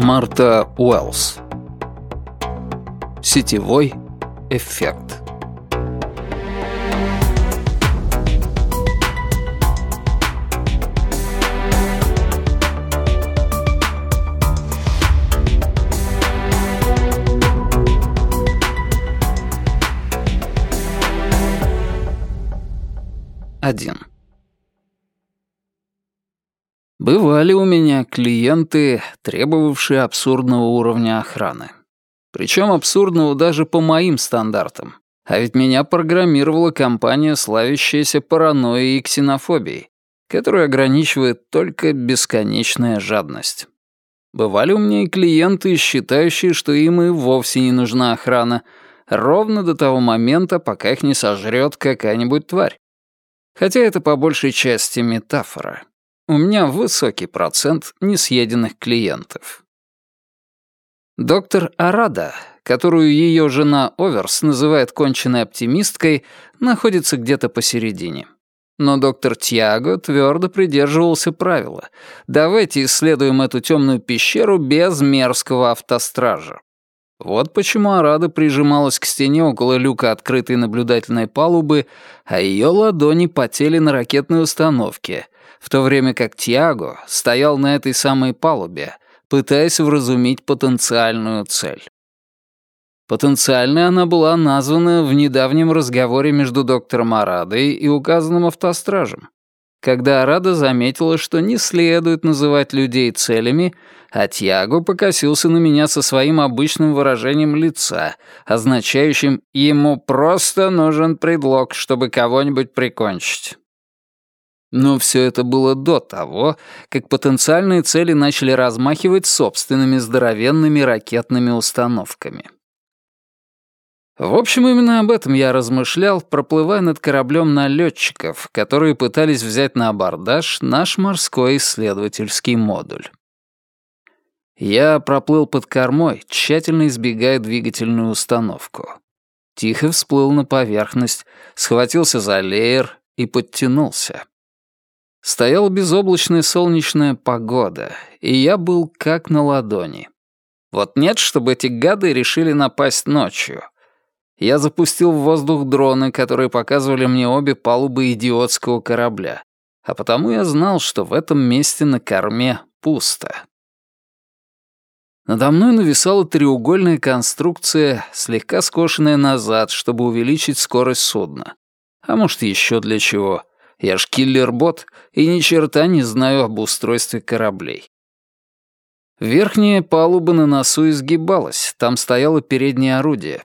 Марта Уэллс Сетевой эффект Один. Бывали у меня клиенты, требовавшие абсурдного уровня охраны. Причем абсурдного даже по моим стандартам. А ведь меня программировала компания, славящаяся паранойей и ксенофобией, которую ограничивает только бесконечная жадность. Бывали у меня и клиенты, считающие, что им и вовсе не нужна охрана, ровно до того момента, пока их не сожрет какая-нибудь тварь. Хотя это по большей части метафора у меня высокий процент несъеденных клиентов. Доктор Арада, которую ее жена Оверс называет конченной оптимисткой, находится где-то посередине. Но доктор Тьяго твердо придерживался правила. Давайте исследуем эту темную пещеру без мерзкого автостража. Вот почему Арада прижималась к стене около люка открытой наблюдательной палубы, а ее ладони потели на ракетной установке — в то время как Тиаго стоял на этой самой палубе, пытаясь вразумить потенциальную цель. Потенциальной она была названа в недавнем разговоре между доктором Арадой и указанным автостражем, когда Арада заметила, что не следует называть людей целями, а Тьяго покосился на меня со своим обычным выражением лица, означающим «ему просто нужен предлог, чтобы кого-нибудь прикончить». Но все это было до того, как потенциальные цели начали размахивать собственными здоровенными ракетными установками. В общем, именно об этом я размышлял, проплывая над кораблем налетчиков, которые пытались взять на абордаж наш морской исследовательский модуль. Я проплыл под кормой, тщательно избегая двигательную установку. Тихо всплыл на поверхность, схватился за леер и подтянулся. Стояла безоблачная солнечная погода, и я был как на ладони. Вот нет, чтобы эти гады решили напасть ночью. Я запустил в воздух дроны, которые показывали мне обе палубы идиотского корабля, а потому я знал, что в этом месте на корме пусто. Надо мной нависала треугольная конструкция, слегка скошенная назад, чтобы увеличить скорость судна. А может, еще для чего — я ж киллер-бот и ни черта не знаю об устройстве кораблей. Верхняя палуба на носу изгибалась, там стояло переднее орудие.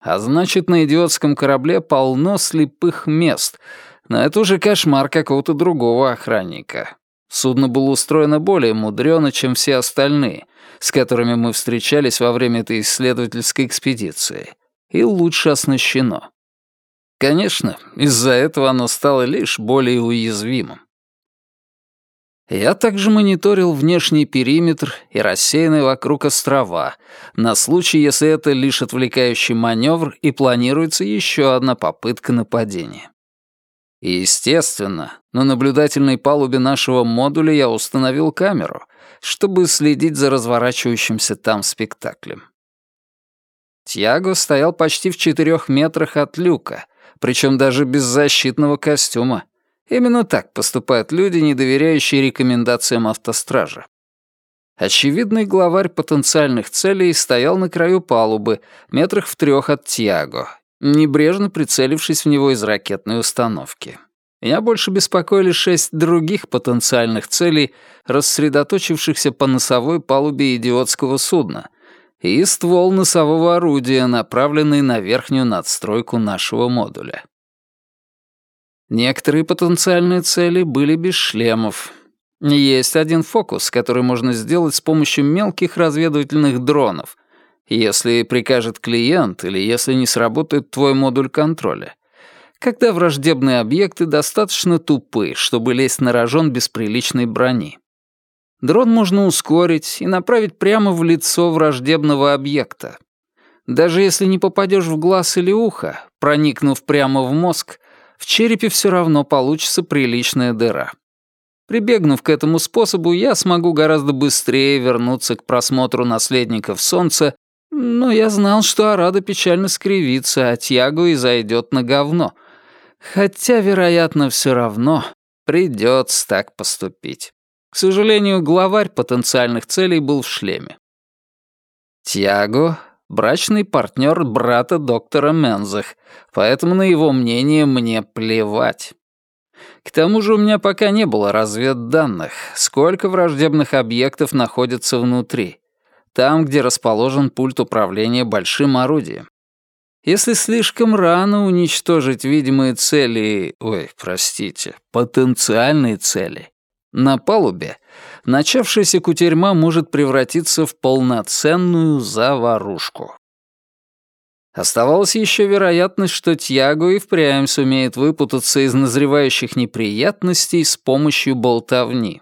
А значит, на идиотском корабле полно слепых мест, но это уже кошмар какого-то другого охранника. Судно было устроено более мудрено, чем все остальные, с которыми мы встречались во время этой исследовательской экспедиции, и лучше оснащено. Конечно, из-за этого оно стало лишь более уязвимым. Я также мониторил внешний периметр и рассеянные вокруг острова, на случай, если это лишь отвлекающий маневр и планируется еще одна попытка нападения. И, естественно, на наблюдательной палубе нашего модуля я установил камеру, чтобы следить за разворачивающимся там спектаклем. Тьяго стоял почти в четырех метрах от люка, причем даже без защитного костюма. Именно так поступают люди, не доверяющие рекомендациям автостража. Очевидный главарь потенциальных целей стоял на краю палубы, метрах в трех от Тиаго, небрежно прицелившись в него из ракетной установки. Меня больше беспокоили шесть других потенциальных целей, рассредоточившихся по носовой палубе идиотского судна — и ствол носового орудия, направленный на верхнюю надстройку нашего модуля. Некоторые потенциальные цели были без шлемов. Есть один фокус, который можно сделать с помощью мелких разведывательных дронов, если прикажет клиент или если не сработает твой модуль контроля. Когда враждебные объекты достаточно тупы, чтобы лезть на рожон без приличной брони. Дрон можно ускорить и направить прямо в лицо враждебного объекта. Даже если не попадешь в глаз или ухо, проникнув прямо в мозг, в черепе все равно получится приличная дыра. Прибегнув к этому способу, я смогу гораздо быстрее вернуться к просмотру «Наследников солнца», но я знал, что Арада печально скривится, а Тьяго и зайдет на говно. Хотя, вероятно, все равно придется так поступить. К сожалению, главарь потенциальных целей был в шлеме. Тьяго — брачный партнер брата доктора Мензах, поэтому на его мнение мне плевать. К тому же у меня пока не было разведданных, сколько враждебных объектов находится внутри, там, где расположен пульт управления большим орудием. Если слишком рано уничтожить видимые цели, ой, простите, потенциальные цели, на палубе, начавшаяся кутерьма может превратиться в полноценную заварушку. Оставалась еще вероятность, что Тьяго и впрямь сумеет выпутаться из назревающих неприятностей с помощью болтовни.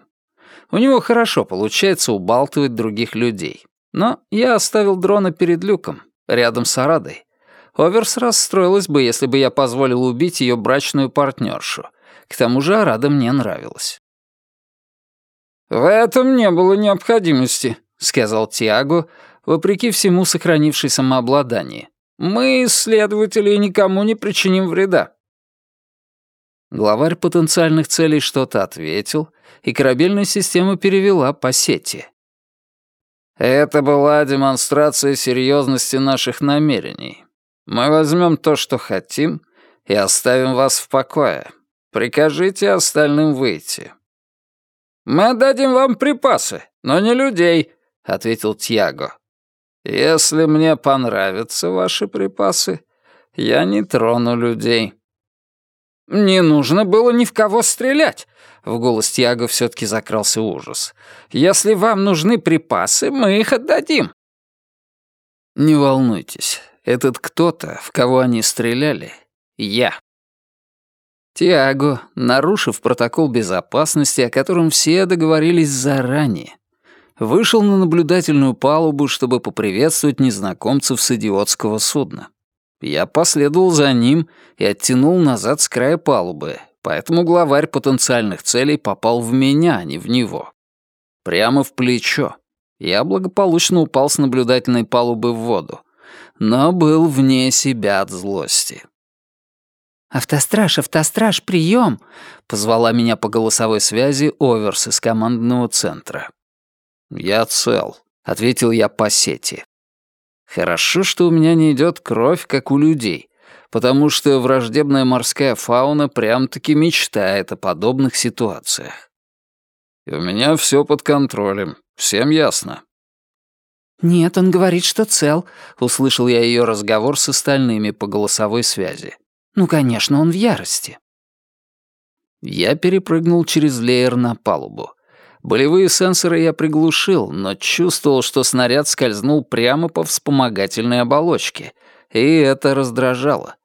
У него хорошо получается убалтывать других людей. Но я оставил дрона перед люком, рядом с Арадой. Оверс расстроилась бы, если бы я позволил убить ее брачную партнершу. К тому же Арада мне нравилась. «В этом не было необходимости», — сказал Тиаго, вопреки всему сохранившей самообладание. Мы, исследователи, никому не причиним вреда». Главарь потенциальных целей что-то ответил, и корабельная система перевела по сети. «Это была демонстрация серьезности наших намерений. Мы возьмем то, что хотим, и оставим вас в покое. Прикажите остальным выйти». «Мы отдадим вам припасы, но не людей», — ответил Тьяго. Если мне понравятся ваши припасы, я не трону людей». «Не нужно было ни в кого стрелять», — в голос Тиаго все-таки закрался ужас. «Если вам нужны припасы, мы их отдадим». «Не волнуйтесь, этот кто-то, в кого они стреляли, я». Тиаго, нарушив протокол безопасности, о котором все договорились заранее, вышел на наблюдательную палубу, чтобы поприветствовать незнакомцев с идиотского судна. Я последовал за ним и оттянул назад с края палубы, поэтому главарь потенциальных целей попал в меня, а не в него. Прямо в плечо. Я благополучно упал с наблюдательной палубы в воду, но был вне себя от злости. «Автостраж, автостраж, прием!» — позвала меня по голосовой связи Оверс из командного центра. «Я цел», — ответил я по сети. «Хорошо, что у меня не идет кровь, как у людей, потому что враждебная морская фауна прям-таки мечтает о подобных ситуациях. И у меня все под контролем, всем ясно». «Нет, он говорит, что цел», — услышал я ее разговор с остальными по голосовой связи. «Ну, конечно, он в ярости». Я перепрыгнул через леер на палубу. Болевые сенсоры я приглушил, но чувствовал, что снаряд скользнул прямо по вспомогательной оболочке, и это раздражало.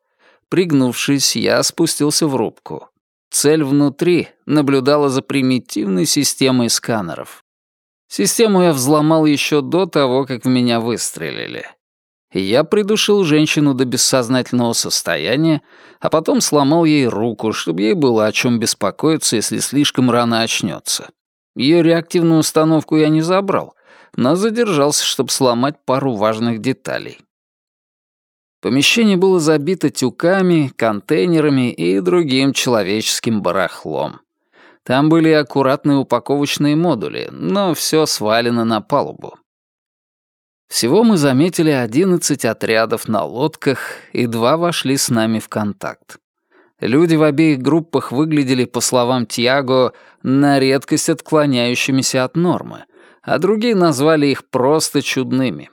Пригнувшись, я спустился в рубку. Цель внутри наблюдала за примитивной системой сканеров. Систему я взломал еще до того, как в меня выстрелили. Я придушил женщину до бессознательного состояния, а потом сломал ей руку, чтобы ей было о чем беспокоиться, если слишком рано очнется. Ее реактивную установку я не забрал, но задержался, чтобы сломать пару важных деталей. Помещение было забито тюками, контейнерами и другим человеческим барахлом. Там были аккуратные упаковочные модули, но все свалено на палубу. Всего мы заметили 11 отрядов на лодках, и два вошли с нами в контакт. Люди в обеих группах выглядели, по словам Тиаго, на редкость отклоняющимися от нормы, а другие назвали их просто чудными.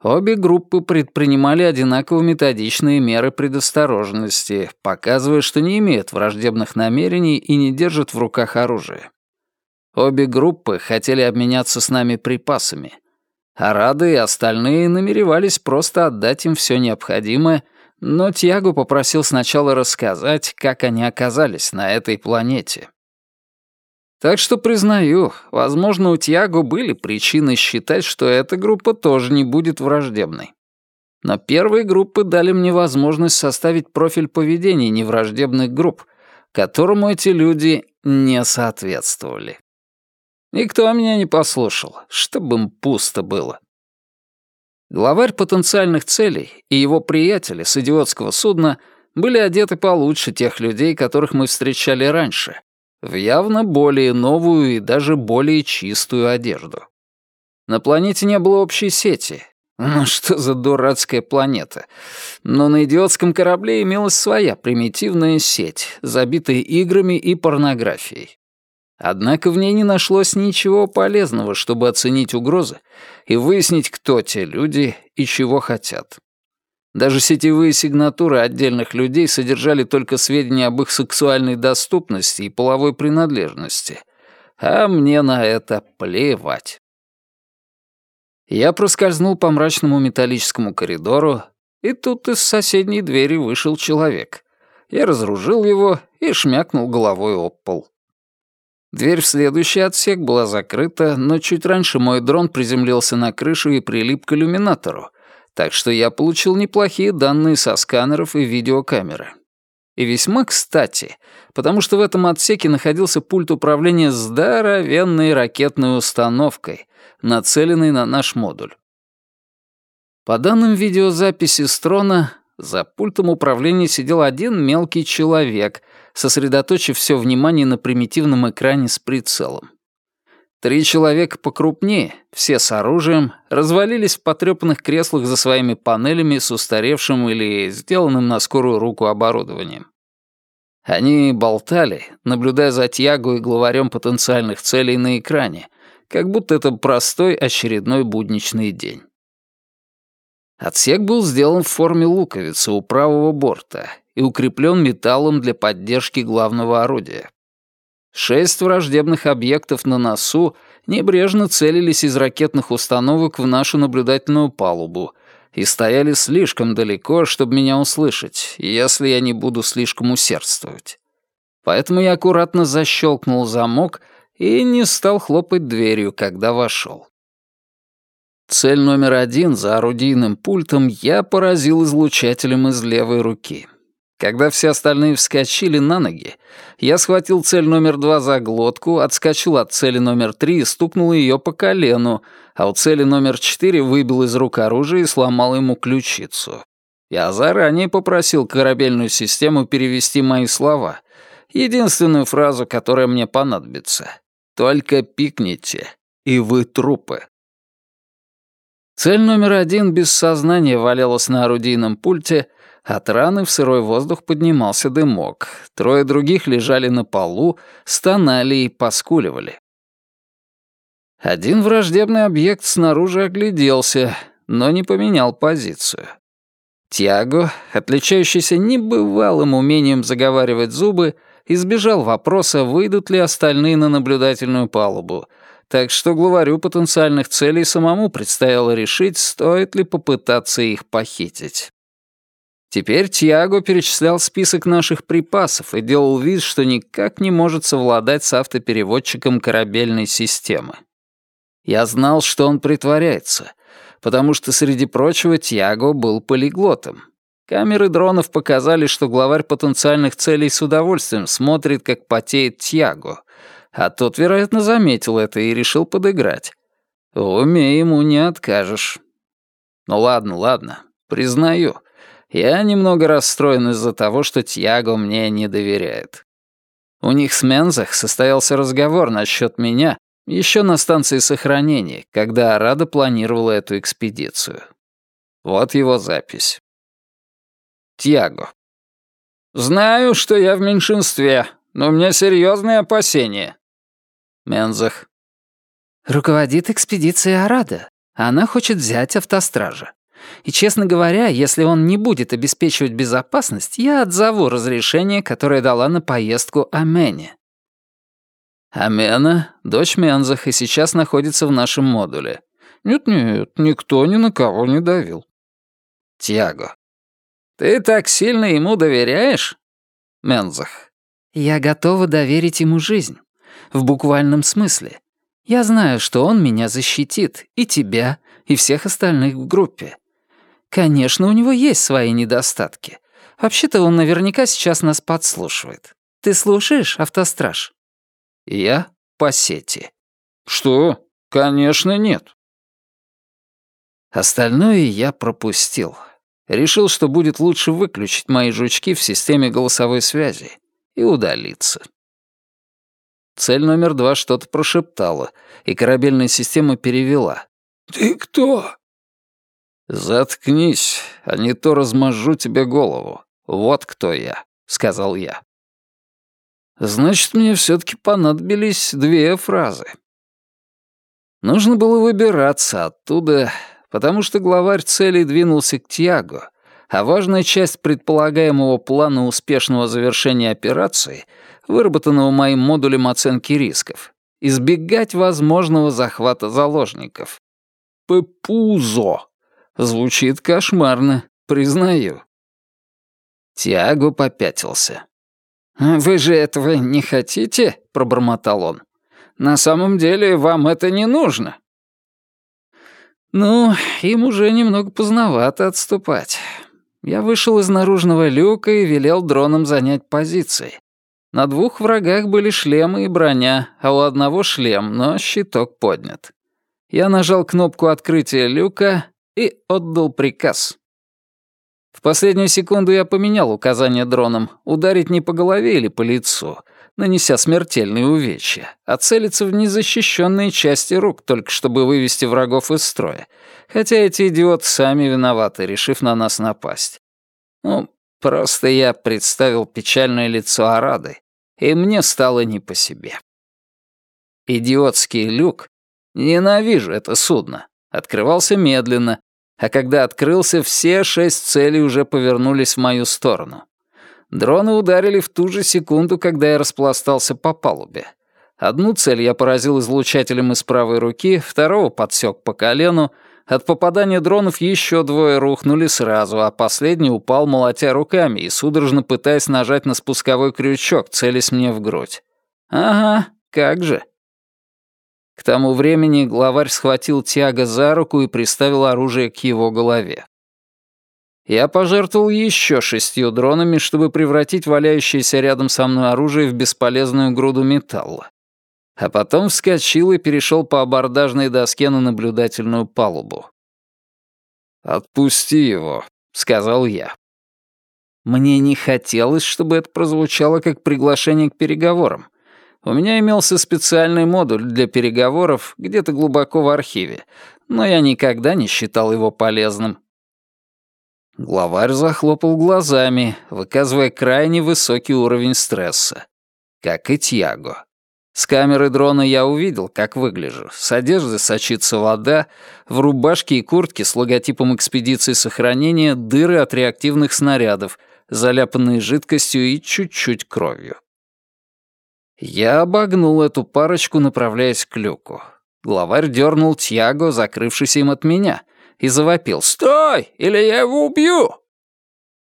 Обе группы предпринимали одинаково методичные меры предосторожности, показывая, что не имеют враждебных намерений и не держат в руках оружие. Обе группы хотели обменяться с нами припасами, а Рады и остальные намеревались просто отдать им все необходимое — но Тьяго попросил сначала рассказать, как они оказались на этой планете. Так что, признаю, возможно, у Тьяго были причины считать, что эта группа тоже не будет враждебной. Но первые группы дали мне возможность составить профиль поведения невраждебных групп, которому эти люди не соответствовали. Никто меня не послушал, чтобы им пусто было. Главарь потенциальных целей и его приятели с идиотского судна были одеты получше тех людей, которых мы встречали раньше, в явно более новую и даже более чистую одежду. На планете не было общей сети. Ну что за дурацкая планета? Но на идиотском корабле имелась своя примитивная сеть, забитая играми и порнографией. Однако в ней не нашлось ничего полезного, чтобы оценить угрозы и выяснить, кто те люди и чего хотят. Даже сетевые сигнатуры отдельных людей содержали только сведения об их сексуальной доступности и половой принадлежности. А мне на это плевать. Я проскользнул по мрачному металлическому коридору, и тут из соседней двери вышел человек. Я разоружил его и шмякнул головой об пол. Дверь в следующий отсек была закрыта, но чуть раньше мой дрон приземлился на крышу и прилип к иллюминатору, так что я получил неплохие данные со сканеров и видеокамеры. И весьма кстати, потому что в этом отсеке находился пульт управления здоровенной ракетной установкой, нацеленной на наш модуль. По данным видеозаписи с трона, за пультом управления сидел один мелкий человек, сосредоточив все внимание на примитивном экране с прицелом. Три человека покрупнее, все с оружием, развалились в потрёпанных креслах за своими панелями с устаревшим или сделанным на скорую руку оборудованием. Они болтали, наблюдая за Тьяго и главарем потенциальных целей на экране, как будто это простой очередной будничный день. Отсек был сделан в форме луковицы у правого борта и укреплен металлом для поддержки главного орудия. Шесть враждебных объектов на носу небрежно целились из ракетных установок в нашу наблюдательную палубу и стояли слишком далеко, чтобы меня услышать, если я не буду слишком усердствовать. Поэтому я аккуратно защелкнул замок и не стал хлопать дверью, когда вошел. Цель номер один за орудийным пультом я поразил излучателем из левой руки. Когда все остальные вскочили на ноги, я схватил цель номер два за глотку, отскочил от цели номер три и стукнул ее по колену, а у цели номер четыре выбил из рук оружие и сломал ему ключицу. Я заранее попросил корабельную систему перевести мои слова. Единственную фразу, которая мне понадобится. «Только пикните, и вы трупы». Цель номер один без сознания валялась на орудийном пульте — от раны в сырой воздух поднимался дымок. Трое других лежали на полу, стонали и поскуливали. Один враждебный объект снаружи огляделся, но не поменял позицию. Тиаго, отличающийся небывалым умением заговаривать зубы, избежал вопроса, выйдут ли остальные на наблюдательную палубу, так что главарю потенциальных целей самому предстояло решить, стоит ли попытаться их похитить. Теперь Тиаго перечислял список наших припасов и делал вид, что никак не может совладать с автопереводчиком корабельной системы. Я знал, что он притворяется, потому что, среди прочего, Тиаго был полиглотом. Камеры дронов показали, что главарь потенциальных целей с удовольствием смотрит, как потеет Тиаго, а тот, вероятно, заметил это и решил подыграть. В ему не откажешь. Ну ладно, ладно, признаю — я немного расстроен из-за того, что Тьяго мне не доверяет. У них с Мензах состоялся разговор насчет меня еще на станции сохранения, когда Арада планировала эту экспедицию. Вот его запись. Тьяго. «Знаю, что я в меньшинстве, но у меня серьезные опасения». Мензах. «Руководит экспедицией Арада. Она хочет взять автостража. И, честно говоря, если он не будет обеспечивать безопасность, я отзову разрешение, которое дала на поездку Амене. Амена — дочь Мензах и сейчас находится в нашем модуле. Нет-нет, никто ни на кого не давил. Тиаго. Ты так сильно ему доверяешь? Мензах. Я готова доверить ему жизнь. В буквальном смысле. Я знаю, что он меня защитит, и тебя, и всех остальных в группе. Конечно, у него есть свои недостатки. Вообще-то он наверняка сейчас нас подслушивает. Ты слушаешь, автостраж? Я по сети. Что? Конечно, нет. Остальное я пропустил. Решил, что будет лучше выключить мои жучки в системе голосовой связи и удалиться. Цель номер два что-то прошептала, и корабельная система перевела. «Ты кто?» «Заткнись, а не то размажу тебе голову. Вот кто я», — сказал я. Значит, мне все-таки понадобились две фразы. Нужно было выбираться оттуда, потому что главарь целей двинулся к Тиаго, а важная часть предполагаемого плана успешного завершения операции, выработанного моим модулем оценки рисков, избегать возможного захвата заложников. Пепузо. Звучит кошмарно, признаю. Тиаго попятился. «Вы же этого не хотите?» — пробормотал он. «На самом деле вам это не нужно». Ну, им уже немного поздновато отступать. Я вышел из наружного люка и велел дронам занять позиции. На двух врагах были шлемы и броня, а у одного шлем, но щиток поднят. Я нажал кнопку открытия люка и отдал приказ. В последнюю секунду я поменял указание дроном ударить не по голове или по лицу, нанеся смертельные увечья, а целиться в незащищенные части рук, только чтобы вывести врагов из строя. Хотя эти идиоты сами виноваты, решив на нас напасть. Ну, просто я представил печальное лицо Арады, и мне стало не по себе. Идиотский люк, ненавижу это судно, открывался медленно, а когда открылся, все шесть целей уже повернулись в мою сторону. Дроны ударили в ту же секунду, когда я распластался по палубе. Одну цель я поразил излучателем из правой руки, второго подсек по колену. От попадания дронов еще двое рухнули сразу, а последний упал, молотя руками и судорожно пытаясь нажать на спусковой крючок, целясь мне в грудь. Ага, как же. К тому времени главарь схватил Тиаго за руку и приставил оружие к его голове. Я пожертвовал еще шестью дронами, чтобы превратить валяющееся рядом со мной оружие в бесполезную груду металла. А потом вскочил и перешел по абордажной доске на наблюдательную палубу. «Отпусти его», — сказал я. Мне не хотелось, чтобы это прозвучало как приглашение к переговорам, у меня имелся специальный модуль для переговоров где-то глубоко в архиве, но я никогда не считал его полезным. Главарь захлопал глазами, выказывая крайне высокий уровень стресса. Как и Тьяго. С камеры дрона я увидел, как выгляжу. С одежды сочится вода, в рубашке и куртке с логотипом экспедиции сохранения дыры от реактивных снарядов, заляпанные жидкостью и чуть-чуть кровью. Я обогнул эту парочку, направляясь к люку. Главарь дернул Тьяго, закрывшийся им от меня, и завопил «Стой, или я его убью!»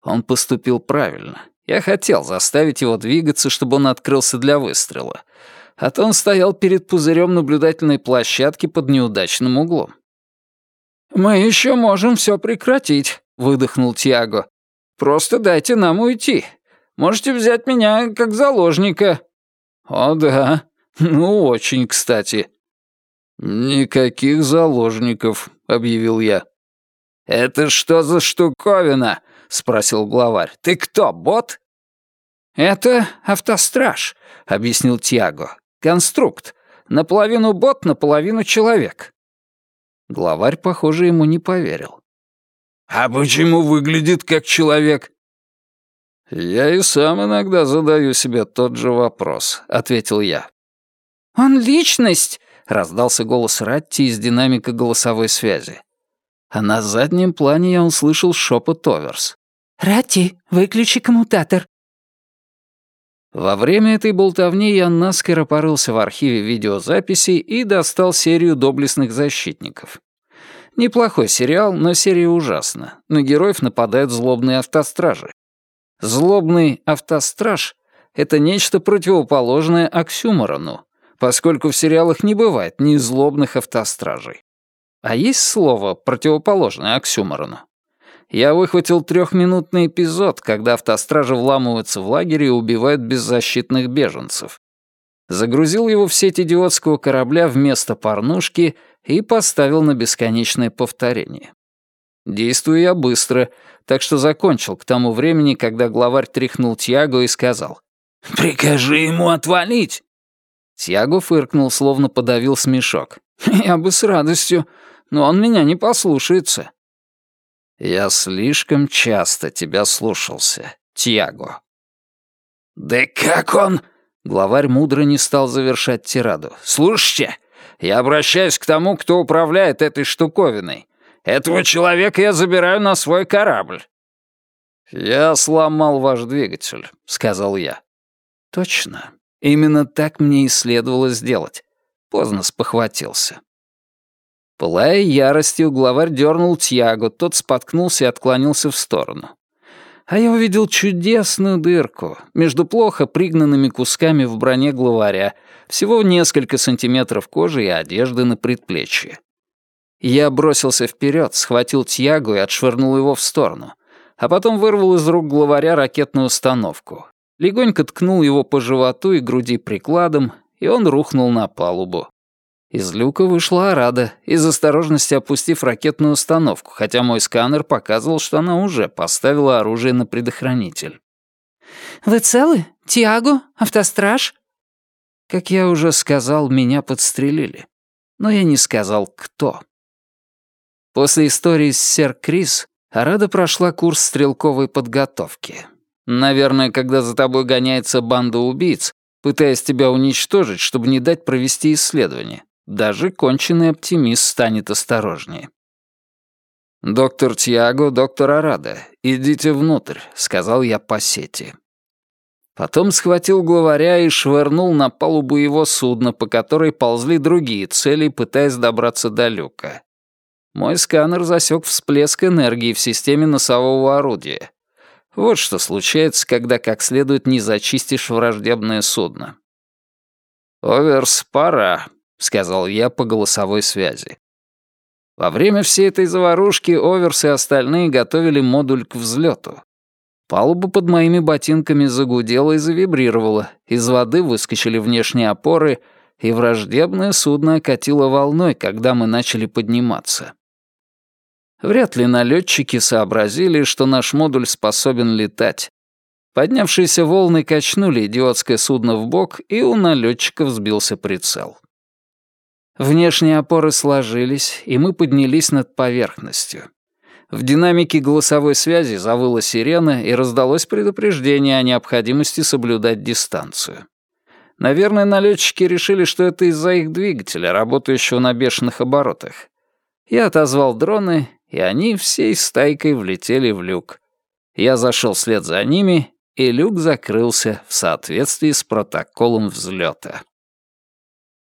Он поступил правильно. Я хотел заставить его двигаться, чтобы он открылся для выстрела. А то он стоял перед пузырем наблюдательной площадки под неудачным углом. «Мы еще можем все прекратить», — выдохнул Тьяго. «Просто дайте нам уйти. Можете взять меня как заложника». «О да, ну очень кстати». «Никаких заложников», — объявил я. «Это что за штуковина?» — спросил главарь. «Ты кто, бот?» «Это автостраж», — объяснил Тиаго. «Конструкт. Наполовину бот, наполовину человек». Главарь, похоже, ему не поверил. «А почему выглядит как человек?» «Я и сам иногда задаю себе тот же вопрос», — ответил я. «Он личность!» — раздался голос Ратти из динамика голосовой связи. А на заднем плане я услышал шепот Оверс. «Ратти, выключи коммутатор». Во время этой болтовни я наскоро порылся в архиве видеозаписей и достал серию доблестных защитников. Неплохой сериал, но серия ужасна. На героев нападают злобные автостражи. Злобный автостраж — это нечто противоположное оксюморону, поскольку в сериалах не бывает ни злобных автостражей. А есть слово, противоположное оксюморону? Я выхватил трехминутный эпизод, когда автостражи вламываются в лагерь и убивают беззащитных беженцев. Загрузил его в сеть идиотского корабля вместо порнушки и поставил на бесконечное повторение. Действую я быстро, так что закончил к тому времени, когда главарь тряхнул Тьяго и сказал «Прикажи ему отвалить!» Тьяго фыркнул, словно подавил смешок. «Я бы с радостью, но он меня не послушается». «Я слишком часто тебя слушался, Тьяго». «Да как он...» Главарь мудро не стал завершать тираду. «Слушайте, я обращаюсь к тому, кто управляет этой штуковиной. Этого человека я забираю на свой корабль». «Я сломал ваш двигатель», — сказал я. «Точно. Именно так мне и следовало сделать. Поздно спохватился». Пылая яростью, главарь дернул Тьяго, тот споткнулся и отклонился в сторону. А я увидел чудесную дырку между плохо пригнанными кусками в броне главаря, всего несколько сантиметров кожи и одежды на предплечье. Я бросился вперед, схватил Тьягу и отшвырнул его в сторону, а потом вырвал из рук главаря ракетную установку. Легонько ткнул его по животу и груди прикладом, и он рухнул на палубу. Из люка вышла Арада, из осторожности опустив ракетную установку, хотя мой сканер показывал, что она уже поставила оружие на предохранитель. «Вы целы? Тиаго? Автостраж?» Как я уже сказал, меня подстрелили. Но я не сказал, кто. После истории с сэр Крис Арада прошла курс стрелковой подготовки. Наверное, когда за тобой гоняется банда убийц, пытаясь тебя уничтожить, чтобы не дать провести исследование, даже конченый оптимист станет осторожнее. «Доктор Тьяго, доктор Арада, идите внутрь», — сказал я по сети. Потом схватил главаря и швырнул на палубу его судна, по которой ползли другие цели, пытаясь добраться до люка. Мой сканер засек всплеск энергии в системе носового орудия. Вот что случается, когда как следует не зачистишь враждебное судно. «Оверс, пора», — сказал я по голосовой связи. Во время всей этой заварушки Оверс и остальные готовили модуль к взлету. Палуба под моими ботинками загудела и завибрировала, из воды выскочили внешние опоры, и враждебное судно окатило волной, когда мы начали подниматься. Вряд ли налетчики сообразили, что наш модуль способен летать. Поднявшиеся волны качнули идиотское судно в бок, и у налетчиков сбился прицел. Внешние опоры сложились, и мы поднялись над поверхностью. В динамике голосовой связи завыла сирена, и раздалось предупреждение о необходимости соблюдать дистанцию. Наверное, налетчики решили, что это из-за их двигателя, работающего на бешеных оборотах. Я отозвал дроны, и они всей стайкой влетели в люк. Я зашел вслед за ними, и люк закрылся в соответствии с протоколом взлета.